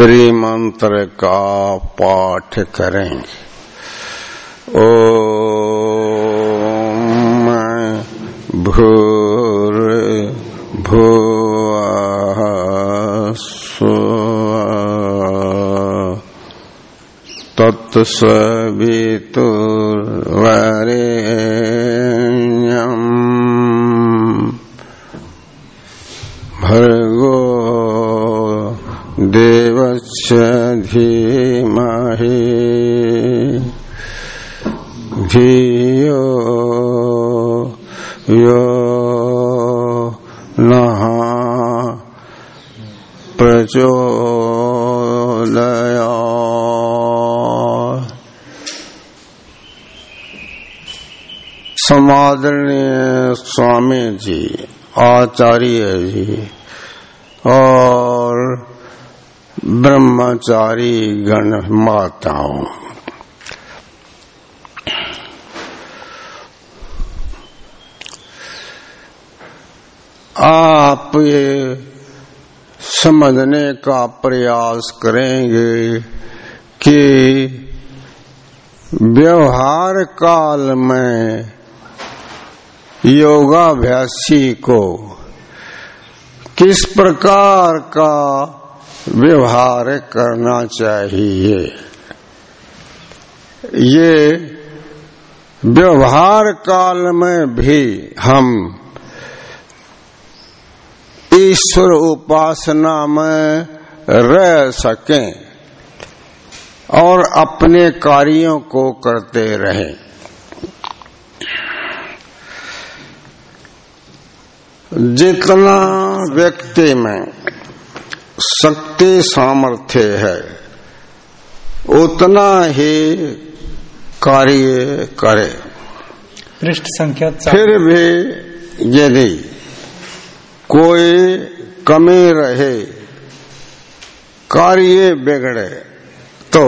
गायत्री मंत्र का पाठ करेंगे। ओम भूर भुव तत्सवितुर्वरेण्यम् प्रचोदया समादरणीय स्वामी जी आचार्य जी और ब्रह्मचारी गण माताओं। आप ये समझने का प्रयास करेंगे कि व्यवहार काल में योगाभ्यासी को किस प्रकार का व्यवहार करना चाहिए? ये व्यवहार काल में भी हम ईश्वर उपासना में रह सकें और अपने कार्यों को करते रहें। जितना व्यक्ति में शक्ति सामर्थ्य है उतना ही कार्य करे। पृष्ठ संख्या फिर भी यदि कोई कमी रहे, कार्य बिगड़े तो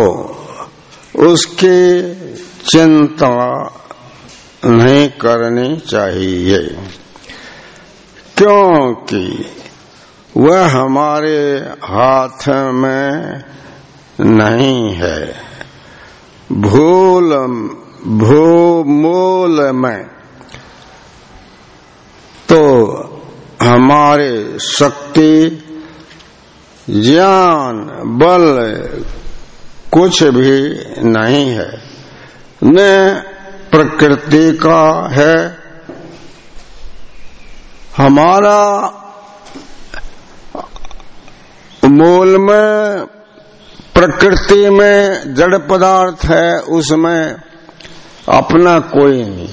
उसकी चिंता नहीं करनी चाहिए। क्योंकि वह हमारे हाथ में नहीं है। भूल, भूमूल में तो हमारे शक्ति, ज्ञान, बल कुछ भी नहीं है। न प्रकृति का है। हमारा मूल में, प्रकृति में जड़ पदार्थ है, उसमें अपना कोई नहीं।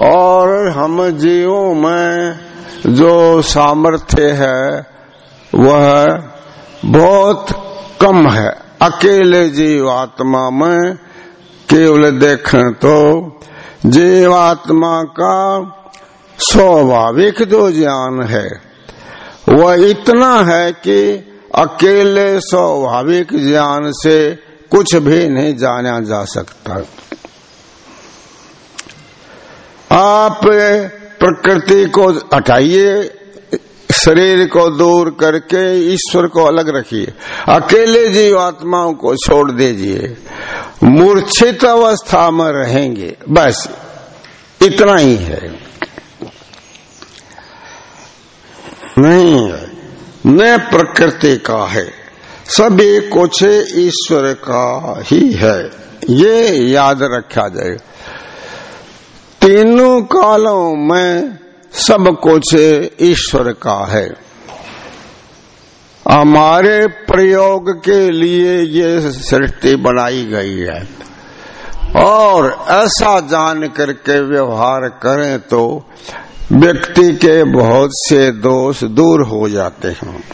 और हम जीवों में जो सामर्थ्य है, वह बहुत कम है। अकेले जीवात्मा में केवल देखें तो जीवात्मा का स्वाभाविक जो ज्ञान है, वह इतना है कि अकेले स्वाभाविक ज्ञान से कुछ भी नहीं जाना जा सकता। आप प्रकृति को हटाइए, शरीर को दूर करके ईश्वर को अलग रखिए। अकेले जीवात्माओं को छोड़ दीजिए। मूर्छित अवस्था में रहेंगे, बस इतना ही है। नहीं है, न प्रकृति का है, सभी कुछ ईश्वर का ही है। ये याद रखा जाए। तीनों कालों में सब कुछ ईश्वर का है। हमारे प्रयोग के लिए ये सृष्टि बनाई गई है। और ऐसा जान करके व्यवहार करें तो व्यक्ति के बहुत से दोष दूर हो जाते हैं।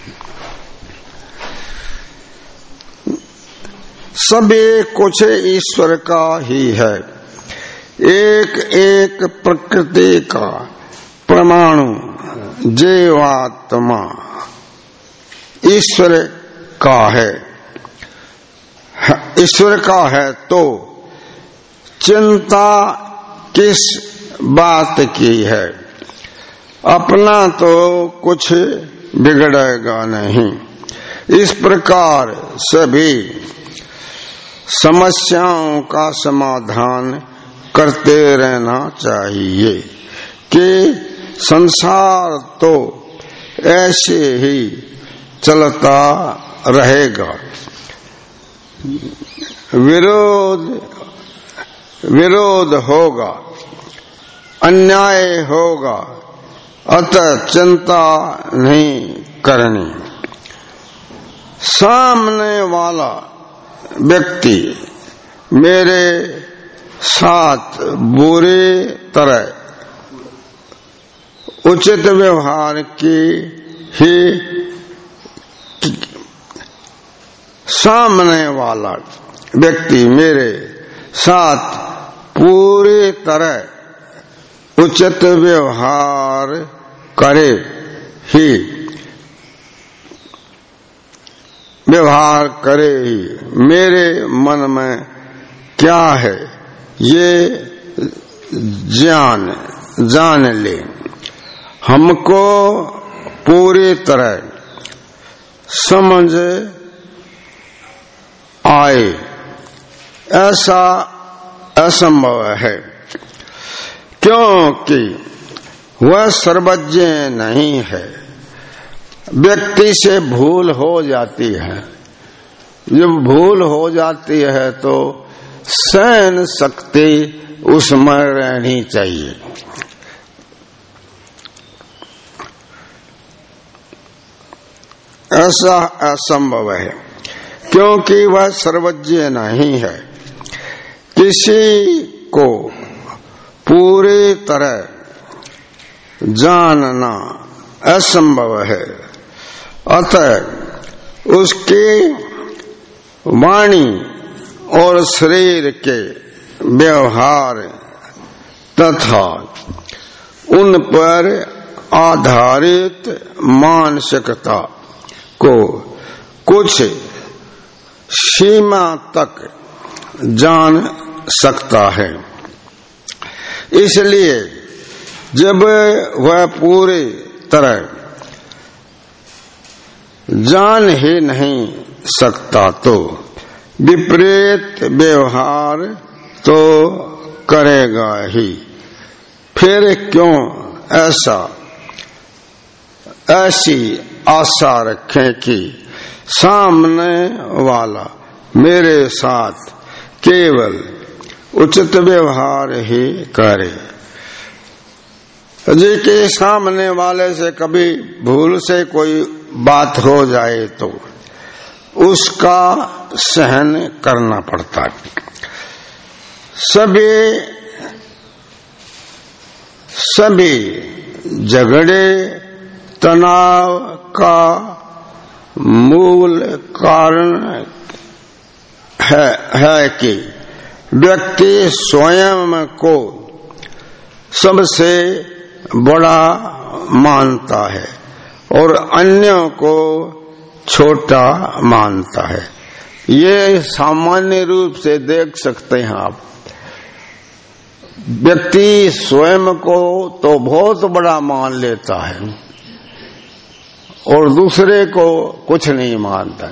सभी कुछ ईश्वर का ही है। एक एक प्रकृति का परमाणु जीवात्मा ईश्वर का है। ईश्वर का है तो चिंता किस बात की है? अपना तो कुछ बिगड़ेगा नहीं। इस प्रकार सभी समस्याओं का समाधान करते रहना चाहिए कि संसार तो ऐसे ही चलता रहेगा। विरोध विरोध होगा, अन्याय होगा, अतः चिंता नहीं करनी। सामने वाला व्यक्ति मेरे साथ बुरे तरह। उचित व्यवहार की ही सामने वाला व्यक्ति मेरे साथ पूरी तरह उचित व्यवहार करे ही। व्यवहार करे ही। मेरे मन में क्या है? ये जान जान ले। हमको पूरी तरह समझ आए। ऐसा असंभव है। क्योंकि वह सर्वज्ञ नहीं है। व्यक्ति से भूल हो जाती है। जब भूल हो जाती है तो सहन शक्ति उसमें रहनी चाहिए। ऐसा असंभव है, क्योंकि वह सर्वज्ञ नहीं है। किसी को पूरी तरह जानना असंभव है। अतः उसके वाणी और शरीर के व्यवहार तथा उन पर आधारित मानसिकता को कुछ सीमा तक जान सकता है। इसलिए जब वह पूरी तरह जान ही नहीं सकता तो विपरीत व्यवहार तो करेगा ही। फिर क्यों ऐसा? ऐसी आशा रखें कि सामने वाला मेरे साथ केवल उचित व्यवहार ही करे। जी के सामने वाले से कभी भूल से कोई बात हो जाए तो उसका सहन करना पड़ता है। सभी सभी झगड़े तनाव का मूल कारण है, है कि व्यक्ति स्वयं को सबसे बड़ा मानता है और अन्यों को छोटा मानता है। ये सामान्य रूप से देख सकते हैं आप। व्यक्ति स्वयं को तो बहुत बड़ा मान लेता है और दूसरे को कुछ नहीं मानता।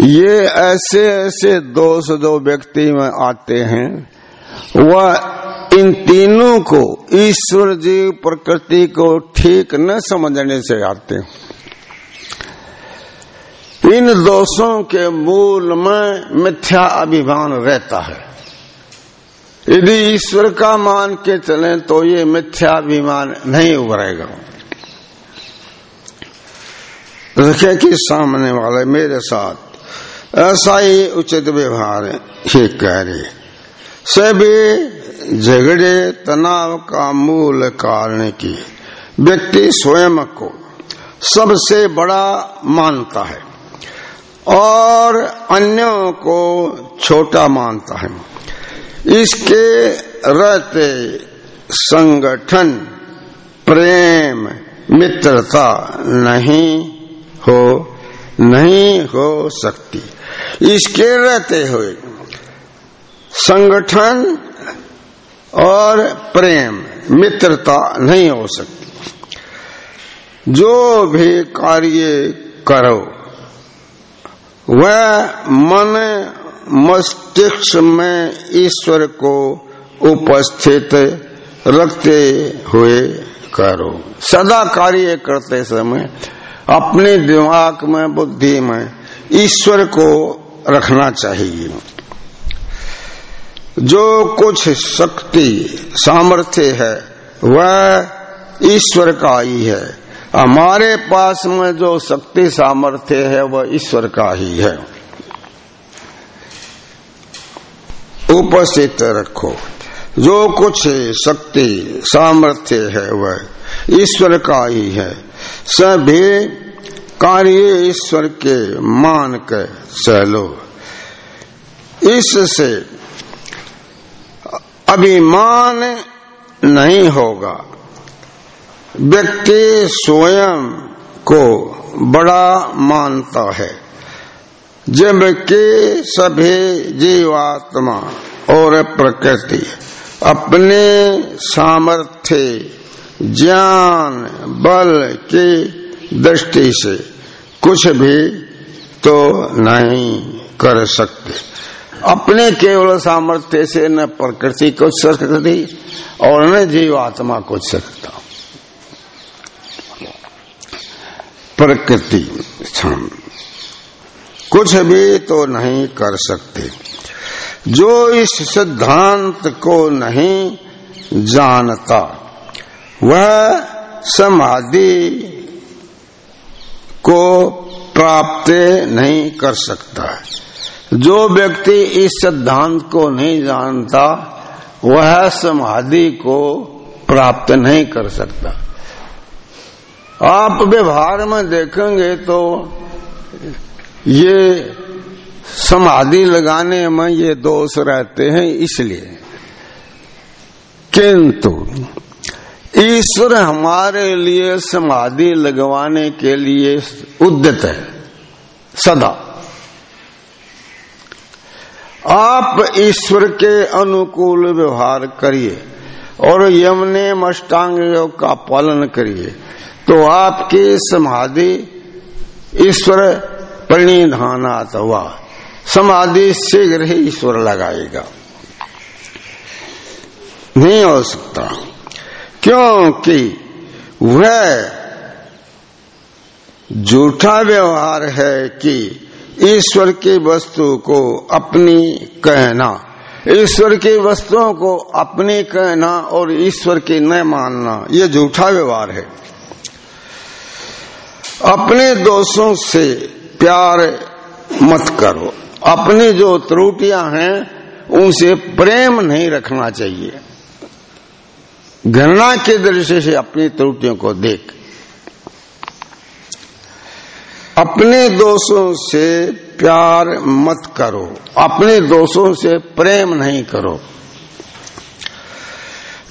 ये ऐसे ऐसे दोष दो व्यक्ति में आते हैं। वह इन तीनों को ईश्वर जी प्रकृति को ठीक न समझने से आते हैं। इन दोषों के मूल में मिथ्या अभिमान रहता है। यदि ईश्वर का मान के चले तो ये मिथ्याभिमान नहीं उभरेगा। रखे कि सामने वाले मेरे साथ ऐसा ही उचित व्यवहार ही कह रहे सभी झगड़े, तनाव का मूल कारण की व्यक्ति स्वयं को सबसे बड़ा मानता है। और अन्यों को छोटा मानता है। इसके रहते संगठन प्रेम, मित्रता नहीं हो नहीं हो सकती। इसके रहते हुए संगठन और प्रेम, मित्रता नहीं हो सकती। जो भी कार्य करो वह मन मस्तिष्क में ईश्वर को उपस्थित रखते हुए करो। सदा कार्य करते समय अपने दिमाग में, बुद्धि में ईश्वर को रखना चाहिए। जो कुछ शक्ति, सामर्थ्य है, वह ईश्वर का ही है। हमारे पास में जो शक्ति सामर्थ्य है, वह ईश्वर का ही है। उपस्थित रखो। जो कुछ शक्ति सामर्थ्य है, वह ईश्वर का ही है। सभी कार्य ईश्वर के मान के चलो इससे अभिमान नहीं होगा। व्यक्ति स्वयं को बड़ा मानता है। जबकि सभी जीवात्मा और प्रकृति अपने सामर्थ्य, ज्ञान, बल की दृष्टि से कुछ भी तो नहीं कर सकते। अपने केवल सामर्थ्य से न प्रकृति को सकती और न जीवात्मा को सकता। प्रकृति क्षण। कुछ भी तो नहीं कर सकते। जो इस सिद्धांत को नहीं जानता, वह समाधि को प्राप्त नहीं कर सकता। जो व्यक्ति इस सिद्धांत को नहीं जानता, वह समाधि को प्राप्त नहीं कर सकता। आप व्यवहार में देखेंगे तो ये समाधि लगाने में ये दोष रहते हैं इसलिए। किंतु ईश्वर हमारे लिए समाधि लगवाने के लिए उद्यत है, सदा। आप ईश्वर के अनुकूल व्यवहार करिए और यमने मष्टांग योग का पालन करिए। तो आपकी समाधि ईश्वर परिणिधानात हुआ समाधि शीघ्र ही ईश्वर लगाएगा। नहीं हो सकता। क्योंकि वह झूठा व्यवहार है कि ईश्वर की वस्तु को अपनी कहना, ईश्वर की वस्तुओं को अपनी कहना और ईश्वर की न मानना यह झूठा व्यवहार है। अपने दोषों से प्यार मत करो। अपनी जो त्रुटियाँ हैं, उनसे प्रेम नहीं रखना चाहिए। घृणा के दृश्य से अपनी त्रुटियों को देख। अपने दोषों से प्यार मत करो। अपने दोषों से प्रेम नहीं करो।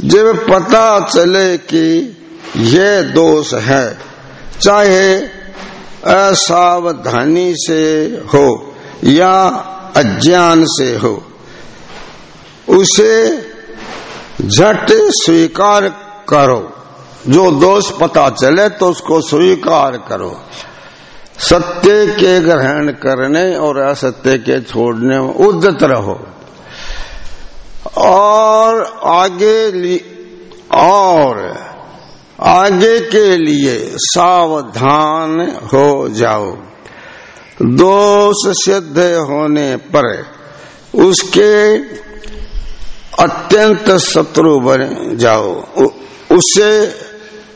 जब पता चले कि यह दोष है चाहे असावधानी से हो या अज्ञान से हो, उसे झट स्वीकार करो। जो दोष पता चले तो उसको स्वीकार करो। सत्य के ग्रहण करने और असत्य के छोड़ने में उद्यत रहो। और आगे और आगे के लिए सावधान हो जाओ। दोष सिद्ध होने पर उसके अत्यंत शत्रु बन जाओ। उससे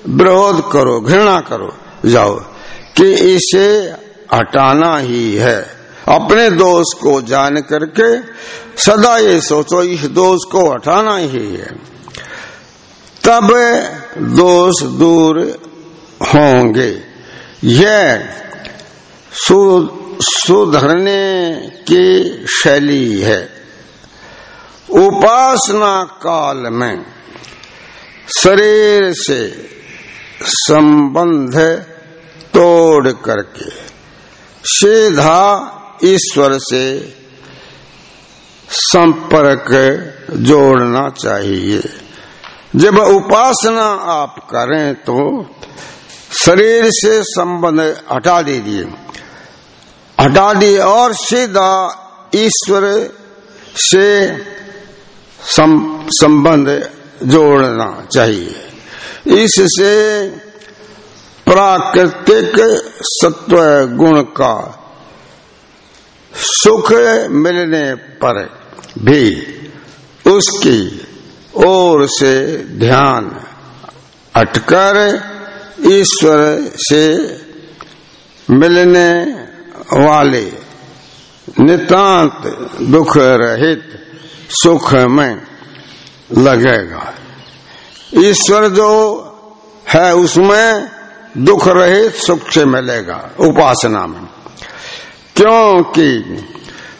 विरोध करो, घृणा करो, जाओ कि इसे हटाना ही है। अपने दोष को जान करके सदा ये सोचो, इस दोष को हटाना ही है। तब दोष दूर होंगे। यह सुधरने की शैली है। उपासना काल में शरीर से संबंध तोड़ करके सीधा ईश्वर से संपर्क जोड़ना चाहिए। जब उपासना आप करें तो शरीर से संबंध हटा दीजिए। हटा दिए और सीधा ईश्वर से, संबंध जोड़ना चाहिए। इससे प्राकृतिक सत्व गुण का सुख मिलने पर भी उसकी ओर से ध्यान हटकर ईश्वर से मिलने वाले नितांत दुख रहित सुख में लगेगा। ईश्वर जो है उसमें दुख रहित सुख से मिलेगा उपासना में। क्योंकि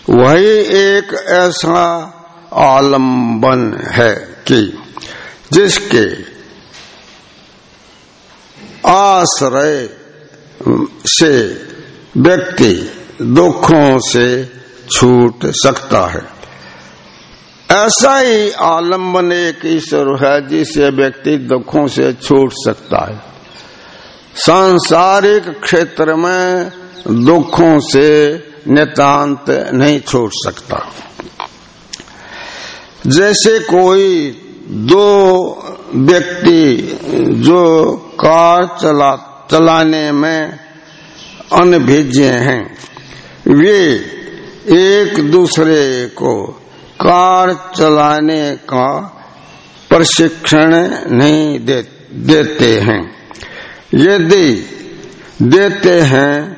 वही एक ऐसा आलंबन है। कि, जिसके आश्रय से व्यक्ति दुखों से छूट सकता है। ऐसा ही आलंबन एक ईश्वर है, जिसे व्यक्ति दुखों से छूट सकता है। सांसारिक क्षेत्र में दुखों से नितांत नहीं छूट सकता। जैसे कोई दो व्यक्ति जो कार चला चलाने में अनभिज्ञ हैं वे एक दूसरे को कार चलाने का प्रशिक्षण नहीं दे, देते हैं। यदि देते हैं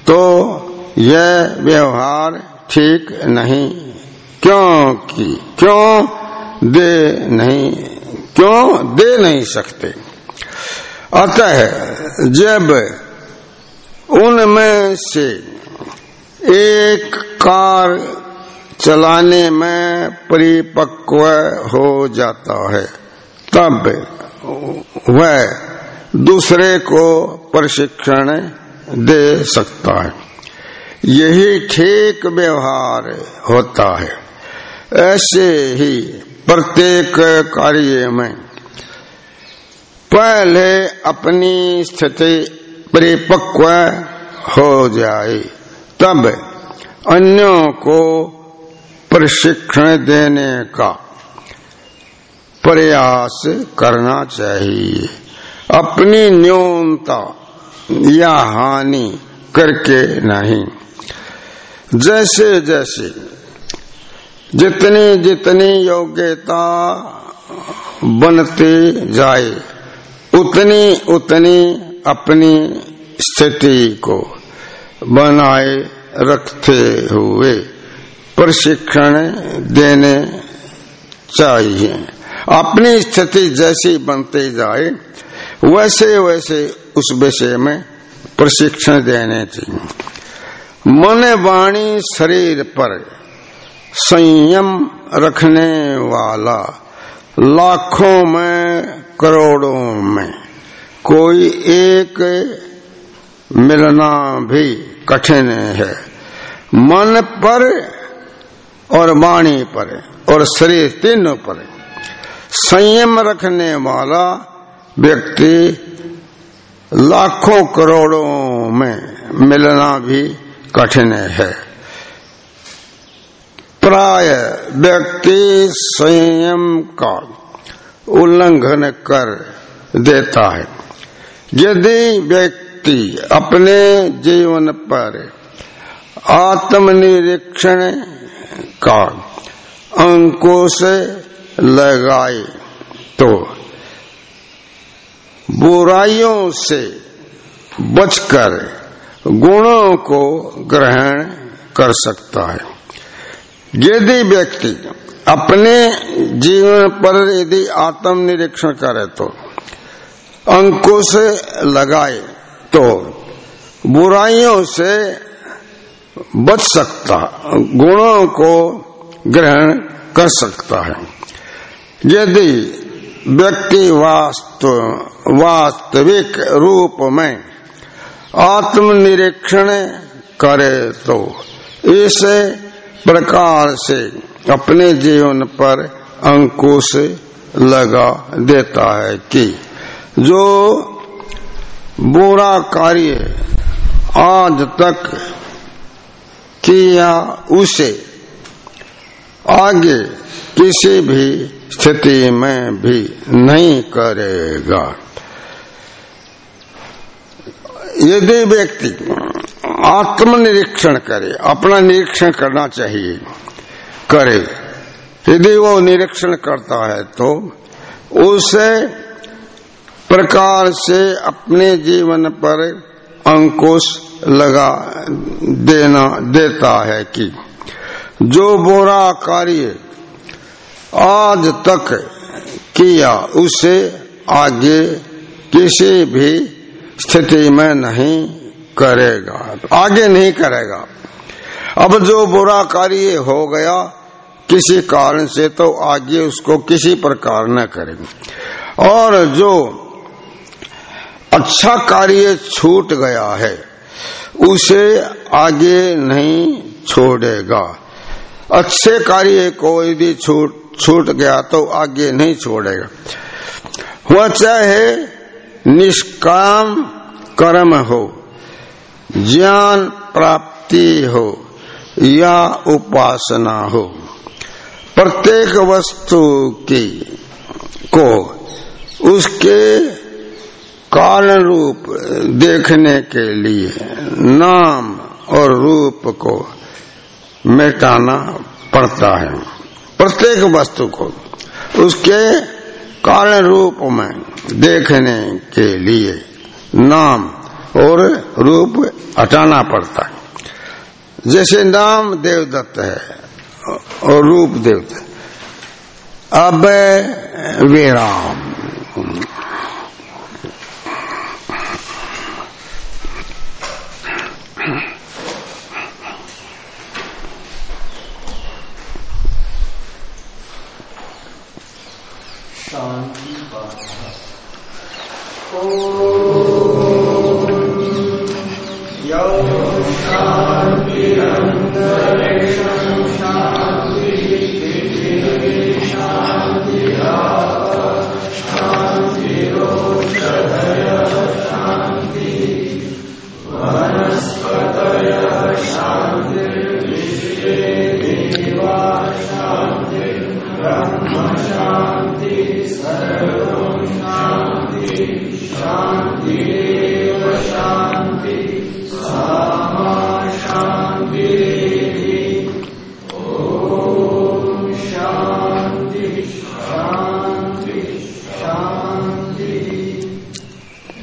तो यह व्यवहार ठीक नहीं क्योंकि, क्यों दे नहीं, क्यों दे नहीं सकते? अतः जब उनमें से एक कार चलाने में परिपक्व हो जाता है, तब वह दूसरे को प्रशिक्षण दे सकता है। यही ठीक व्यवहार होता है। ऐसे ही प्रत्येक कार्य में पहले अपनी स्थिति परिपक्व हो जाए, तब अन्यों को प्रशिक्षण देने का प्रयास करना चाहिए। अपनी न्यूनता या हानि करके नहीं। जैसे जैसे जितनी जितनी योग्यता बनती जाए, उतनी उतनी अपनी स्थिति को बनाए रखते हुए प्रशिक्षण देने चाहिए। अपनी स्थिति जैसी बनती जाए, वैसे वैसे उस विषय में प्रशिक्षण देने चाहिए। मन वाणी शरीर पर संयम रखने वाला लाखों में, करोड़ों में कोई एक मिलना भी कठिन है। मन पर और वाणी पर और शरीर तीनों पर संयम रखने वाला व्यक्ति लाखों करोड़ों में मिलना भी कठिन है। प्राय व्यक्ति संयम का उल्लंघन कर देता है। यदि व्यक्ति अपने जीवन पर आत्मनिरीक्षण का अंकुश लगाए तो बुराइयों से बचकर गुणों को ग्रहण कर सकता है। यदि व्यक्ति अपने जीवन पर यदि आत्मनिरीक्षण करे तो अंकुश लगाए तो बुराइयों से बच सकता, गुणों को ग्रहण कर सकता है। यदि व्यक्ति वास्तव वास्तविक रूप में आत्मनिरीक्षण करे तो इस प्रकार से अपने जीवन पर अंकुश लगा देता है कि जो बुरा कार्य आज तक किया, उसे आगे किसी भी स्थिति में भी नहीं करेगा। यदि व्यक्ति आत्मनिरीक्षण करे, अपना निरीक्षण करना चाहिए। करे। यदि वो निरीक्षण करता है तो उसे प्रकार से अपने जीवन पर अंकुश लगा देना, देता है कि जो बुरा कार्य आज तक किया, उसे आगे किसी भी स्थिति में नहीं करेगा। आगे नहीं करेगा। अब जो बुरा कार्य हो गया, किसी कारण से तो आगे उसको किसी प्रकार न करेंगे। और जो अच्छा कार्य छूट गया है, उसे आगे नहीं छोड़ेगा। अच्छे कार्य को यदि छूट छूट गया तो आगे नहीं छोड़ेगा। वह चाहे निष्काम कर्म हो ज्ञान प्राप्ति हो या उपासना हो। प्रत्येक वस्तु की को उसके कारण रूप देखने के लिए नाम और रूप को मिटाना पड़ता है। प्रत्येक वस्तु को उसके कारण रूप में देखने के लिए नाम और रूप हटाना पड़ता है। जैसे नाम देवदत्त है और रूप देवदत्त अब 有山一样的脸上。